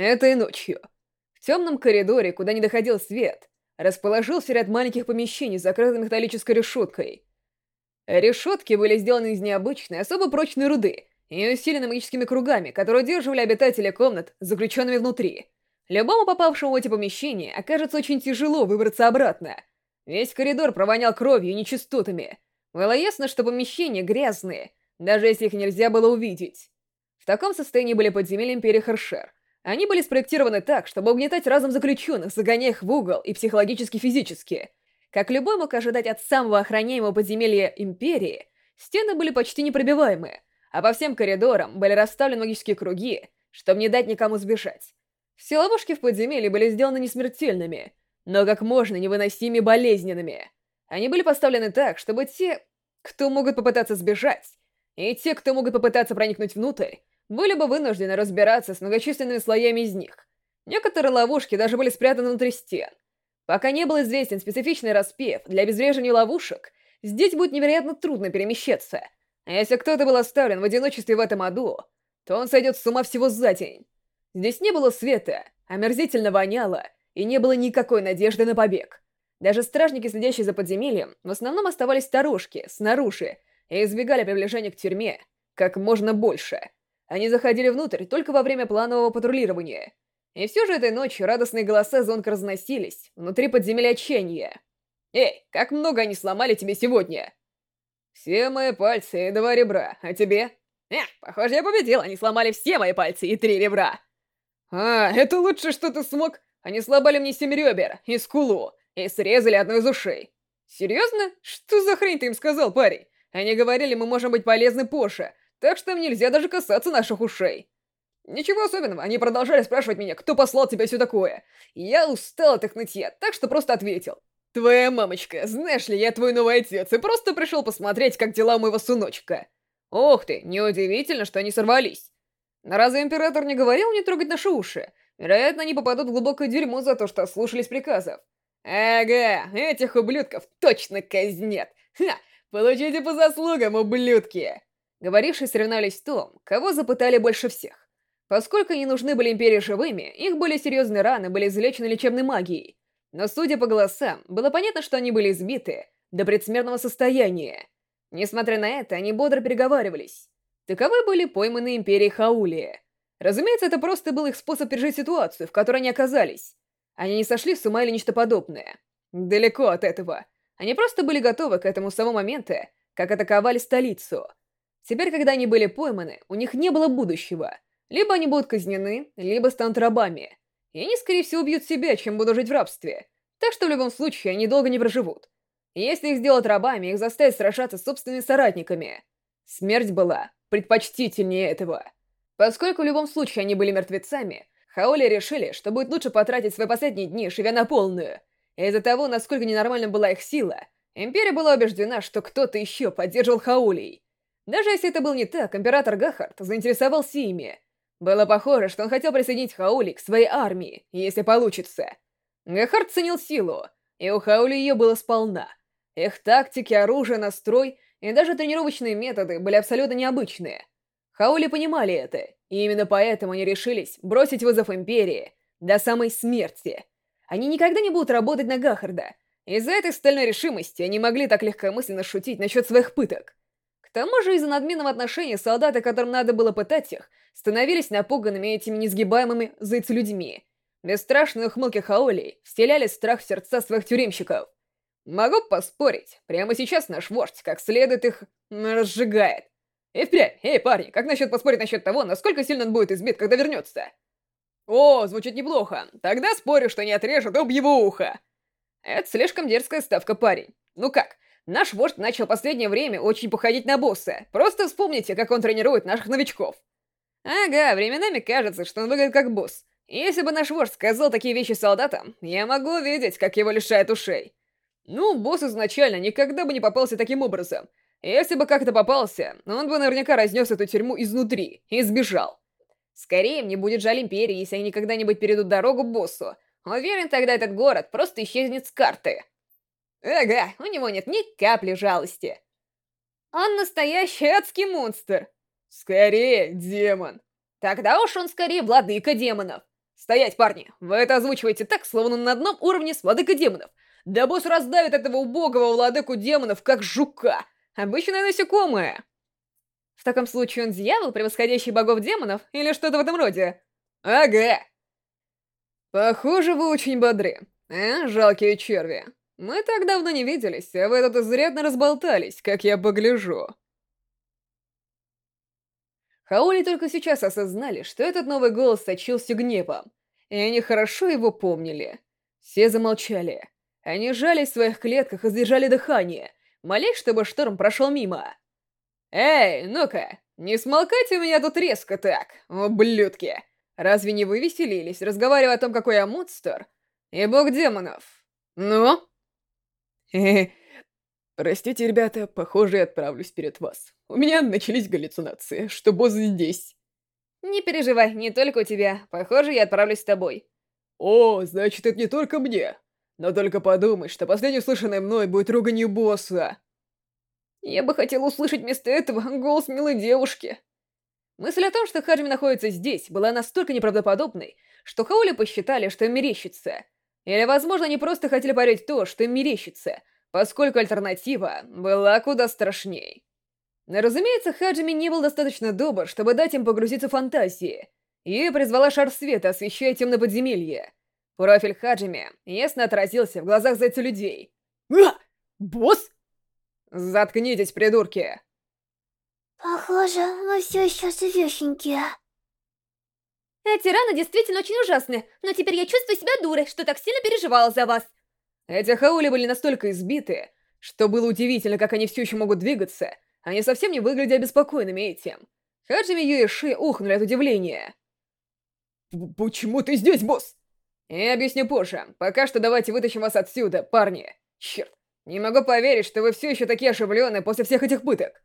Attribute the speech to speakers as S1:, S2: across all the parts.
S1: Этой ночью. В темном коридоре, куда не доходил свет, расположился ряд маленьких помещений, закрытых металлической решеткой. Решетки были сделаны из необычной, особо прочной руды и усилены магическими кругами, которые удерживали обитателей комнат, заключенными внутри. Любому попавшему в эти помещения окажется очень тяжело выбраться обратно. Весь коридор провонял кровью и нечистотами. Было ясно, что помещения грязные, даже если их нельзя было увидеть. В таком состоянии были подземелья Империи Хершер. Они были спроектированы так, чтобы угнетать разум заключенных, загоняя их в угол и психологически физически. Как любой мог ожидать от самого охраняемого подземелья Империи, стены были почти непробиваемые, а по всем коридорам были расставлены магические круги, чтобы не дать никому сбежать. Все ловушки в подземелье были сделаны несмертельными, но как можно невыносимее болезненными. Они были поставлены так, чтобы те, кто могут попытаться сбежать, и те, кто могут попытаться проникнуть внутрь, были бы вынуждены разбираться с многочисленными слоями из них. Некоторые ловушки даже были спрятаны внутри стен. Пока не был известен специфичный распев для обезвреживания ловушек, здесь будет невероятно трудно перемещаться. А если кто-то был оставлен в одиночестве в этом аду, то он сойдет с ума всего за день. Здесь не было света, омерзительно воняло, и не было никакой надежды на побег. Даже стражники, следящие за подземельем, в основном оставались старушки, снаружи, и избегали приближения к тюрьме как можно больше. Они заходили внутрь только во время планового патрулирования. И все же этой ночью радостные голоса звонко разносились внутри подземелья отчаяния. «Эй, как много они сломали тебе сегодня?» «Все мои пальцы и два ребра, а тебе?» «Эх, похоже, я победил, они сломали все мои пальцы и три ребра!» «А, это лучше, что ты смог? Они сломали мне семь ребер и скулу, и срезали одну из ушей. Серьезно? Что за хрень ты им сказал, парень? Они говорили, мы можем быть полезны Поше, так что им нельзя даже касаться наших ушей. Ничего особенного, они продолжали спрашивать меня, кто послал тебя все такое. Я устал от их нытья, так что просто ответил. Твоя мамочка, знаешь ли, я твой новый отец, и просто пришел посмотреть, как дела у моего сыночка. Ох ты, неудивительно, что они сорвались. Но разве император не говорил не трогать наши уши? Вероятно, они попадут в глубокое дерьмо за то, что слушались приказов. Ага, этих ублюдков точно казнят. Ха, получите по заслугам, ублюдки. Говорившие соревновались в том, кого запытали больше всех. Поскольку они нужны были Империи живыми, их более серьезные раны были излечены лечебной магией. Но, судя по голосам, было понятно, что они были избиты до предсмертного состояния. Несмотря на это, они бодро переговаривались. Таковы были пойманы Империей Хаулия. Разумеется, это просто был их способ пережить ситуацию, в которой они оказались. Они не сошли с ума или нечто подобное. Далеко от этого. Они просто были готовы к этому с того момента, как атаковали столицу — Теперь, когда они были пойманы, у них не было будущего. Либо они будут казнены, либо станут рабами. И они, скорее всего, убьют себя, чем будут жить в рабстве. Так что в любом случае они долго не проживут. Если их сделать рабами, их заставят сражаться с собственными соратниками. Смерть была предпочтительнее этого. Поскольку в любом случае они были мертвецами, Хаоли решили, что будет лучше потратить свои последние дни, живя на полную. Из-за того, насколько ненормальна была их сила, Империя была убеждена, что кто-то еще поддерживал Хаулей. Даже если это был не так, император Гахард заинтересовался ими. Было похоже, что он хотел присоединить Хаули к своей армии, если получится. Гахард ценил силу, и у Хаули ее было сполна. Их тактики, оружие, настрой и даже тренировочные методы были абсолютно необычные. Хаули понимали это, и именно поэтому они решились бросить вызов Империи до самой смерти. Они никогда не будут работать на Гахарда. Из-за этой стальной решимости они могли так легкомысленно шутить насчет своих пыток. К тому же из-за надменного отношения солдаты, которым надо было пытать их, становились напуганными этими несгибаемыми зайцелюдьми. Бесстрашные ухмылки Хаолей вселяли страх в сердца своих тюремщиков. Могу поспорить, прямо сейчас наш вождь как следует их разжигает. И впрямь, эй, парни, как насчет поспорить насчет того, насколько сильно он будет избит, когда вернется? О, звучит неплохо. Тогда спорю, что не отрежут об его ухо. Это слишком дерзкая ставка, парень. Ну как, Наш вождь начал последнее время очень походить на босса. Просто вспомните, как он тренирует наших новичков. Ага, временами кажется, что он выглядит как босс. Если бы наш вождь сказал такие вещи солдатам, я могу увидеть, как его лишают ушей. Ну, босс изначально никогда бы не попался таким образом. Если бы как-то попался, он бы наверняка разнес эту тюрьму изнутри и сбежал. Скорее, мне будет жаль Империи, если они когда-нибудь перейдут дорогу боссу. Уверен, тогда этот город просто исчезнет с карты. Ага, у него нет ни капли жалости. Он настоящий адский монстр. Скорее, демон. Тогда уж он скорее владыка демонов. Стоять, парни! Вы это озвучиваете так, словно на одном уровне с владыкой демонов. Да босс раздавит этого убогого владыку демонов, как жука. Обычное насекомое. В таком случае он дьявол, превосходящий богов демонов, или что-то в этом роде? Ага. Похоже, вы очень бодры. А, жалкие черви. Мы так давно не виделись, а вы тут изрядно разболтались, как я погляжу. Хаули только сейчас осознали, что этот новый голос сочился гневом, и они хорошо его помнили. Все замолчали. Они жались в своих клетках и сдержали дыхание, молясь, чтобы шторм прошел мимо. «Эй, ну-ка, не смолкайте меня тут резко так, ублюдки! Разве не вы веселились, разговаривая о том, какой я монстр? И бог демонов? Ну?» Простите, ребята, похоже, я отправлюсь перед вас. У меня начались галлюцинации, что босс здесь. Не переживай, не только у тебя. Похоже, я отправлюсь с тобой. О, значит, это не только мне. Но только подумай, что последнее услышанное мной будет руганью босса. Я бы хотел услышать вместо этого голос милой девушки. Мысль о том, что Хаджими находится здесь, была настолько неправдоподобной, что Хаули посчитали, что мерещится. Или, возможно, они просто хотели поверить в то, что им мерещится, поскольку альтернатива была куда страшней. Но, разумеется, Хаджими не был достаточно добр, чтобы дать им погрузиться в фантазии, и призвала шар света, освещая темное подземелье. Профиль Хаджими ясно отразился в глазах зайца людей. «А! Босс?» «Заткнитесь, придурки!»
S2: Похоже, мы все еще живехенькие.
S3: Эти раны действительно очень ужасны, но теперь я чувствую себя дурой, что так сильно переживала за вас.
S1: Эти хаули были настолько избиты, что было удивительно, как они все еще могут двигаться, они совсем не выглядели обеспокоенными этим. Хаджими Ю и Ши ухнули от удивления. «Почему ты здесь, босс?» «Я объясню позже. Пока что давайте вытащим вас отсюда, парни. Черт, не могу поверить, что вы все еще такие оживленные после всех этих пыток.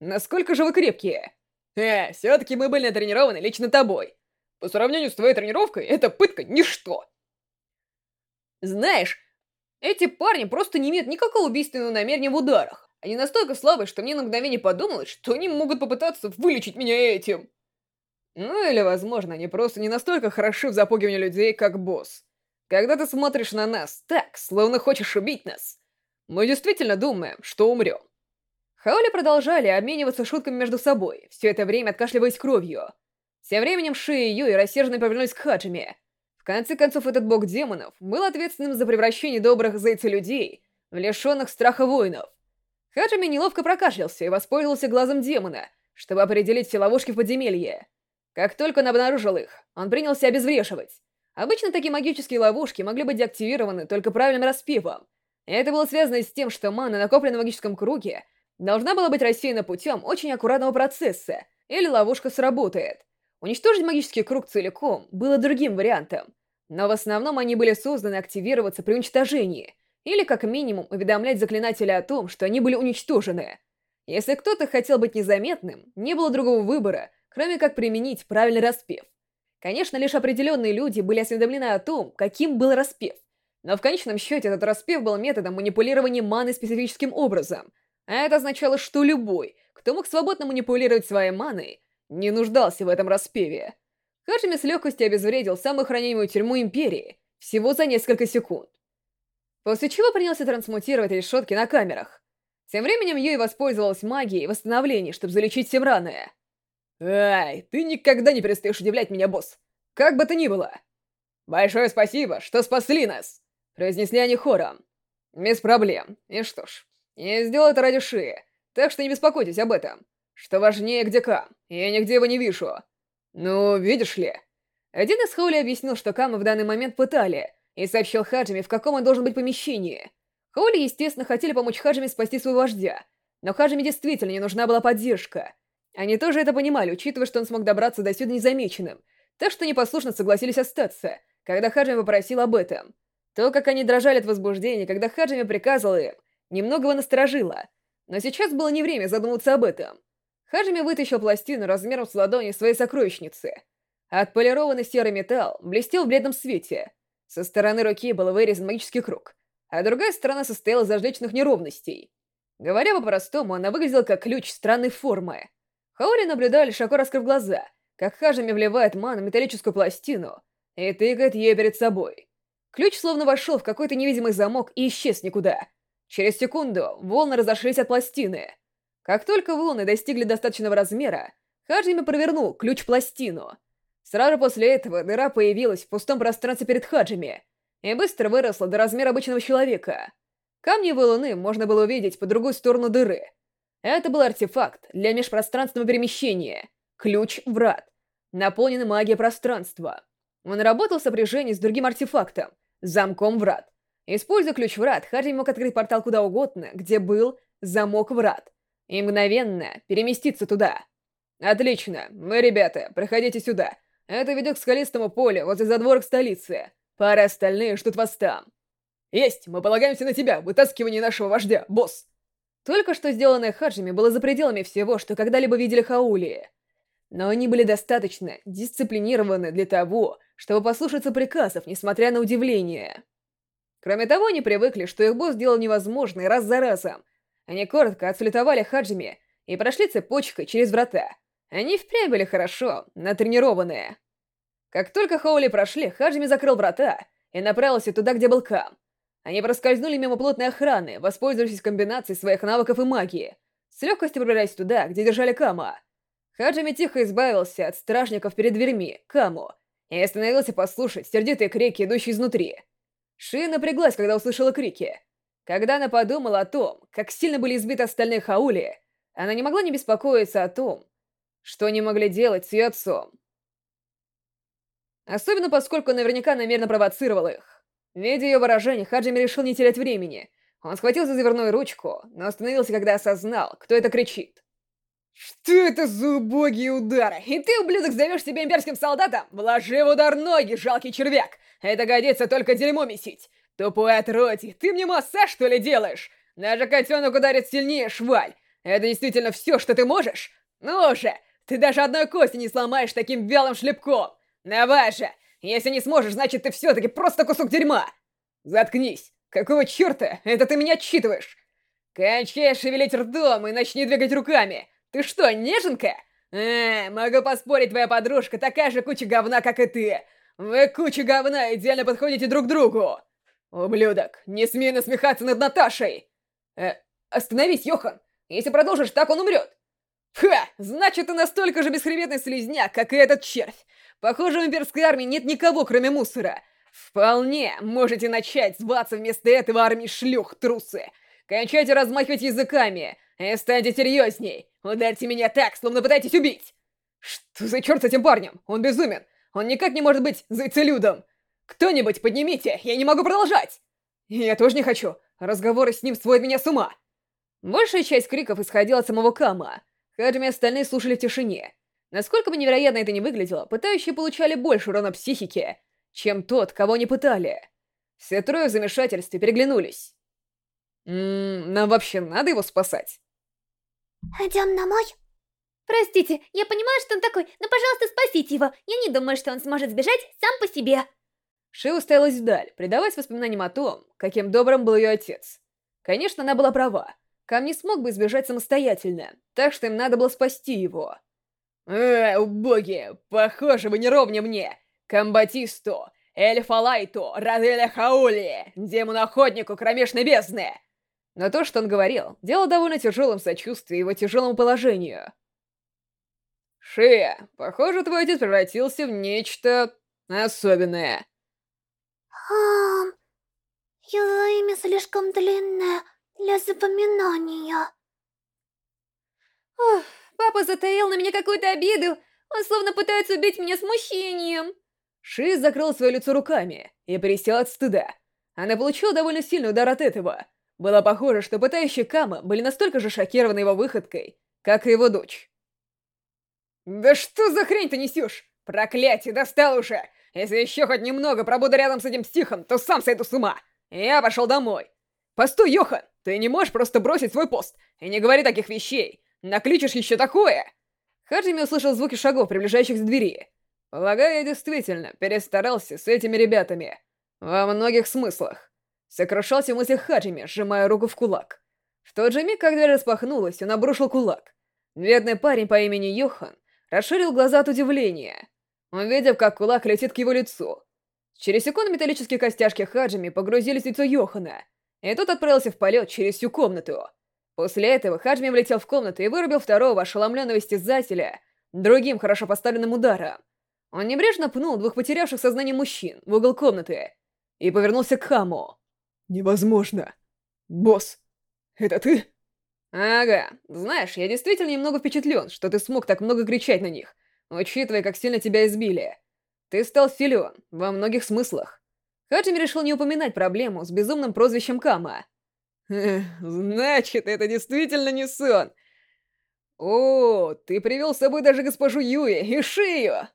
S1: Насколько же вы крепкие? Э, все-таки мы были натренированы лично тобой. По сравнению с твоей тренировкой, эта пытка — ничто. Знаешь, эти парни просто не имеют никакого убийственного намерения в ударах. Они настолько слабые, что мне на мгновение подумалось, что они могут попытаться вылечить меня этим. Ну или, возможно, они просто не настолько хороши в запугивании людей, как босс. Когда ты смотришь на нас так, словно хочешь убить нас, мы действительно думаем, что умрем. Хаули продолжали обмениваться шутками между собой, все это время откашливаясь кровью. Тем временем Ши и Юй рассерженно повернулись к Хаджиме, конце концов, этот бог демонов был ответственным за превращение добрых зайца-людей в лишенных страха воинов. Хаджими неловко прокашлялся и воспользовался глазом демона, чтобы определить все ловушки в подземелье. Как только он обнаружил их, он принялся обезврешивать. Обычно такие магические ловушки могли быть деактивированы только правильным распевом. Это было связано с тем, что мана, накопленная в магическом круге, должна была быть рассеяна путем очень аккуратного процесса, или ловушка сработает. Уничтожить магический круг целиком было другим вариантом, но в основном они были созданы активироваться при уничтожении, или как минимум уведомлять заклинателя о том, что они были уничтожены. Если кто-то хотел быть незаметным, не было другого выбора, кроме как применить правильный распев. Конечно, лишь определенные люди были осведомлены о том, каким был распев, но в конечном счете этот распев был методом манипулирования маны специфическим образом, а это означало, что любой, кто мог свободно манипулировать своей маной, не нуждался в этом распеве. Хаджими с легкостью обезвредил самую хранимую тюрьму Империи всего за несколько секунд. После чего принялся трансмутировать решетки на камерах. Тем временем Юй воспользовалась магией восстановления, чтобы залечить всем раны. «Ай, ты никогда не перестаешь удивлять меня, босс! Как бы то ни было!» «Большое спасибо, что спасли нас!» Произнесли они хором. «Без проблем. И что ж, я сделал это ради Шии, так что не беспокойтесь об этом. Что важнее, где Кам, я нигде его не вижу. «Ну, видишь ли...» Один из Хоули объяснил, что Кама в данный момент пытали, и сообщил Хаджиме, в каком он должен быть помещении. Хоули, естественно, хотели помочь Хаджиме спасти своего вождя, но Хаджиме действительно не нужна была поддержка. Они тоже это понимали, учитывая, что он смог добраться до сюда незамеченным, так что непослушно согласились остаться, когда Хаджиме попросил об этом. То, как они дрожали от возбуждения, когда Хаджиме приказывал им, немного его насторожило. Но сейчас было не время задумываться об этом. Хаджими вытащил пластину размером с ладони своей сокровищницы. Отполированный серый металл блестел в бледном свете. Со стороны руки был вырезан магический круг, а другая сторона состояла из различных неровностей. Говоря по-простому, она выглядела как ключ странной формы. Хаори наблюдали, широко раскрыв глаза, как Хажими вливает ману в металлическую пластину, и тыкает ее перед собой. Ключ словно вошел в какой-то невидимый замок и исчез никуда. Через секунду волны разошлись от пластины. Как только волны достигли достаточного размера, Хаджими провернул ключ-пластину. Сразу после этого дыра появилась в пустом пространстве перед Хаджими и быстро выросла до размера обычного человека. Камни и валуны можно было увидеть по другую сторону дыры. Это был артефакт для межпространственного перемещения. Ключ-врат. Наполненный магией пространства. Он работал в сопряжении с другим артефактом — замком врат. Используя ключ-врат, Хаджи мог открыть портал куда угодно, где был замок врат, и мгновенно переместиться туда. «Отлично. Вы, ребята, проходите сюда. Это ведет к скалистому полю возле задворок столицы. Пара остальные ждут вас там». «Есть! Мы полагаемся на тебя, вытаскивание нашего вождя, босс!» Только что сделанное Хаджими было за пределами всего, что когда-либо видели Хаулии. Но они были достаточно дисциплинированы для того, чтобы послушаться приказов, несмотря на удивление. Кроме того, они привыкли, что их босс делал невозможное раз за разом. Они коротко отслетовали Хаджими и прошли цепочкой через врата. Они впрямь были хорошо, натренированные. Как только Хаули прошли, Хаджими закрыл врата и направился туда, где был Кам. Они проскользнули мимо плотной охраны, воспользовавшись комбинацией своих навыков и магии, с легкостью пробираясь туда, где держали Кама. Хаджими тихо избавился от стражников перед дверьми, Каму, и остановился послушать сердитые крики, идущие изнутри. Ши напряглась, когда услышала крики. Когда она подумала о том, как сильно были избиты остальные Хаули, она не могла не беспокоиться о том, что они могли делать с ее отцом. Особенно поскольку наверняка намеренно провоцировал их. Видя ее выражение, Хаджими решил не терять времени. Он схватил за заверную ручку, но остановился, когда осознал, кто это кричит. «Что это за убогие удары? И ты, ублюдок, зовешь себя имперским солдатом? Вложи в удар ноги, жалкий червяк! Это годится только дерьмо месить! Тупой отродье, ты мне массаж, что ли, делаешь? Даже котенок ударит сильнее, шваль! Это действительно все, что ты можешь? Ну же, ты даже одной кости не сломаешь таким вялым шлепком! Давай же! Если не сможешь, значит ты все-таки просто кусок дерьма! Заткнись! Какого черта это ты меня отчитываешь? Кончай шевелить ртом и начни двигать руками! Ты что, неженка? Э, могу поспорить, твоя подружка такая же куча говна, как и ты. Вы куча говна идеально подходите друг другу. Ублюдок, не смей насмехаться над Наташей. Э, остановись, Йохан. Если продолжишь так, он умрет. Ха, значит, ты настолько же бесхребетный слизняк, как и этот червь. Похоже, в имперской армии нет никого, кроме мусора. Вполне можете начать зваться вместо этого армии шлюх, трусы. Кончайте размахивать языками и станьте серьезней. Ударьте меня так, словно пытаетесь убить. Что за черт с этим парнем? Он безумен. Он никак не может быть зайцелюдом. Кто-нибудь поднимите, я не могу продолжать. Я тоже не хочу. Разговоры с ним сводят меня с ума. Большая часть криков исходила от самого Кама. Хаджими и остальные слушали в тишине. Насколько бы невероятно это ни выглядело, пытающие получали больше урона психике, чем тот, кого не пытали. Все трое в замешательстве переглянулись. Ммм, нам вообще надо его спасать?
S2: Идем домой?
S3: Простите, я понимаю, что он такой, но, пожалуйста, спасите его. Я не думаю, что он сможет сбежать сам по себе.
S1: Ши уставилась вдаль, предаваясь воспоминаниям о том, каким добрым был ее отец. Конечно, она была права. Кам не смог бы избежать самостоятельно, так что им надо было спасти его. «Э, убогие! Похоже, вы не ровня мне! Комбатисту, Эльфалайту, Раделя Хаули, демону-охотнику кромешной бездны!» Но то, что он говорил, дело довольно тяжелым сочувствием его тяжелому положению. «Шия, похоже, твой отец превратился в нечто особенное».
S2: Ам, его имя слишком длинное для запоминания.
S3: Ох, папа затаил на меня какую-то обиду. Он словно пытается убить меня смущением.
S1: Ши закрыл свое лицо руками и присел от стыда. Она получила довольно сильный удар от этого — было похоже, что пытающие Кама были настолько же шокированы его выходкой, как и его дочь. «Да что за хрень ты несешь? Проклятие, достал уже! Если еще хоть немного пробуду рядом с этим стихом, то сам сойду с ума! Я пошел домой!» «Постой, Йохан! Ты не можешь просто бросить свой пост и не говори таких вещей! Накличешь еще такое!» Хаджими услышал звуки шагов, приближающихся к двери. Полагаю, я действительно перестарался с этими ребятами. Во многих смыслах. Сокрушался в мыслях Хаджими, сжимая руку в кулак. В тот же миг, как дверь распахнулась, он обрушил кулак. Бедный парень по имени Йохан расширил глаза от удивления. Увидев, как кулак летит к его лицу, Через секунду металлические костяшки Хаджими погрузились в лицо Йохана, и тот отправился в полет через всю комнату. После этого Хаджими влетел в комнату и вырубил второго ошеломленного истязателя другим хорошо поставленным ударом. Он небрежно пнул двух потерявших сознание мужчин в угол комнаты и повернулся к Хаму. «Невозможно! Босс, это ты?» «Ага. Знаешь, я действительно немного впечатлен, что ты смог так много кричать на них, учитывая, как сильно тебя избили. Ты стал силен во многих смыслах». Хаджими решил не упоминать проблему с безумным прозвищем Кама. «Значит, это действительно не сон!» «О, ты привел с собой даже госпожу Юи и Шию!»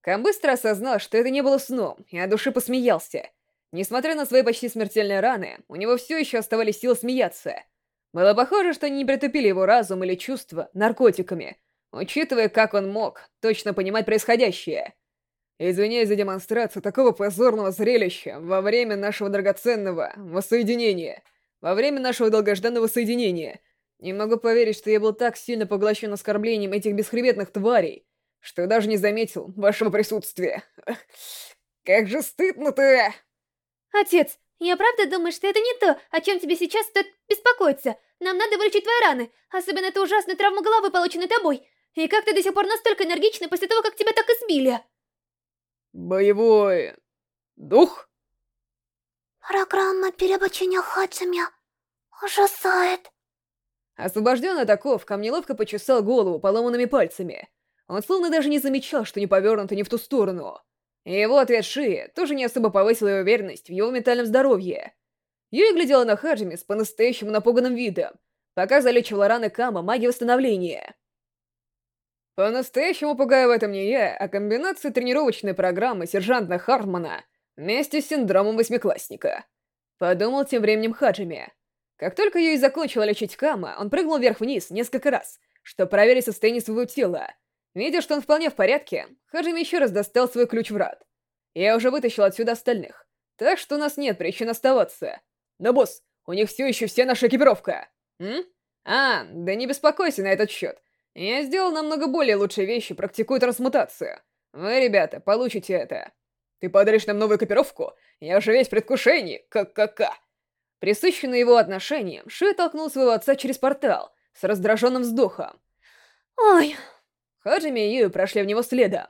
S1: Кам быстро осознал, что это не было сном, и от души посмеялся. Несмотря на свои почти смертельные раны, у него все еще оставались силы смеяться. Было похоже, что они не притупили его разум или чувства наркотиками, учитывая, как он мог точно понимать происходящее. Извиняюсь за демонстрацию такого позорного зрелища во время нашего драгоценного воссоединения. Во время нашего долгожданного соединения. Не могу поверить, что я был так сильно поглощен оскорблением этих бесхребетных тварей, что даже не заметил вашего присутствия. Как же стыдно-то!
S3: Отец, я правда думаю, что это не то, о чем тебе сейчас стоит беспокоиться. Нам надо вылечить твои раны, особенно эту ужасную травму головы, полученную тобой. И как ты до сих пор настолько энергичный после того, как тебя так избили?
S1: Боевой... дух?
S2: Программа переобучения Хаджими ужасает.
S1: Освобожденный таков, ко мне ловко почесал голову поломанными пальцами. Он словно даже не замечал, что не повернут и не в ту сторону. И его ответ Шии тоже не особо повысил ее уверенность в его ментальном здоровье. Юи глядела на Хаджими с по-настоящему напуганным видом, пока залечивала раны Кама магии восстановления. По-настоящему пугаю в этом не я, а комбинация тренировочной программы сержанта Хартмана вместе с синдромом восьмиклассника. Подумал тем временем Хаджими. Как только Юи закончила лечить Кама, он прыгнул вверх-вниз несколько раз, чтобы проверить состояние своего тела, Видя, что он вполне в порядке, Хаджими еще раз достал свой ключ врат. Я уже вытащил отсюда остальных, так что у нас нет причин оставаться. Но, босс, у них все еще вся наша экипировка. М? А, да не беспокойся на этот счет. Я сделал намного более лучшие вещи, практикую трансмутацию. Вы, ребята, получите это. Ты подаришь нам новую экипировку? Я уже весь в предвкушении. Ка-ка-ка. Присыщенный его отношением, Ши толкнул своего отца через портал с раздраженным вздохом.
S3: Ой,
S1: Хаджими и Юю прошли в него следом.